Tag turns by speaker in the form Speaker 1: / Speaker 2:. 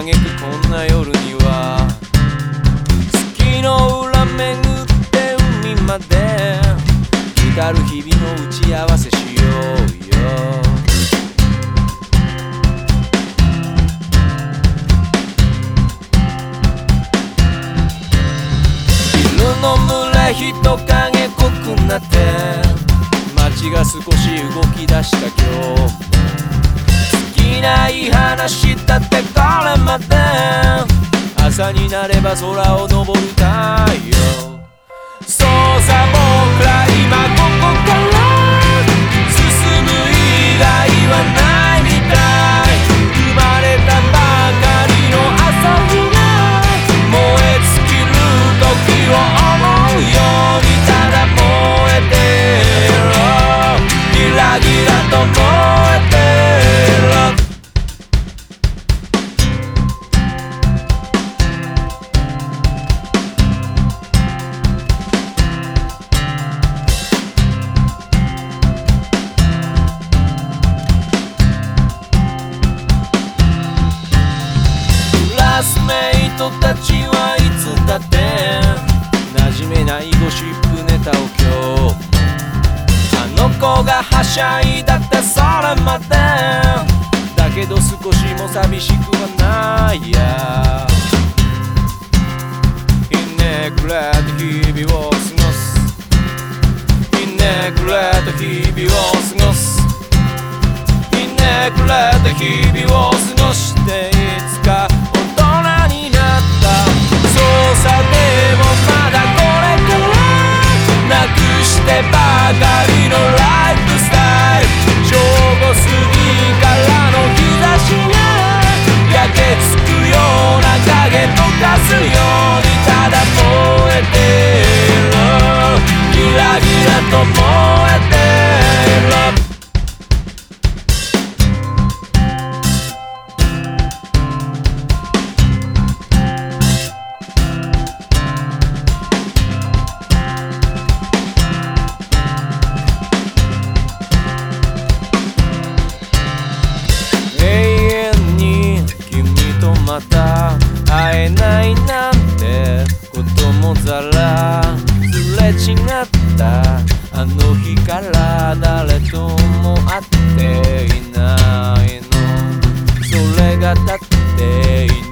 Speaker 1: 嘆くこんな夜には。月の裏巡って海まで。来る日々の打ち合わせしようよ。昼の群れ人影濃くなって。街が少し動き出した今日。ない話だってこれまで。朝になれば空を登りたい。メイトたちはいつだって馴染めないゴシップネタを今日あの子がはしゃいだってそれまでだけど少しも寂しくはないや。ひねくれた日々を過ごす。ひねくれた日々を過ごす。ひねくれた日々を過ごしていつかまた会えないなんてこともざらすれ違ったあの日から誰とも会っていないの。それがたっていない。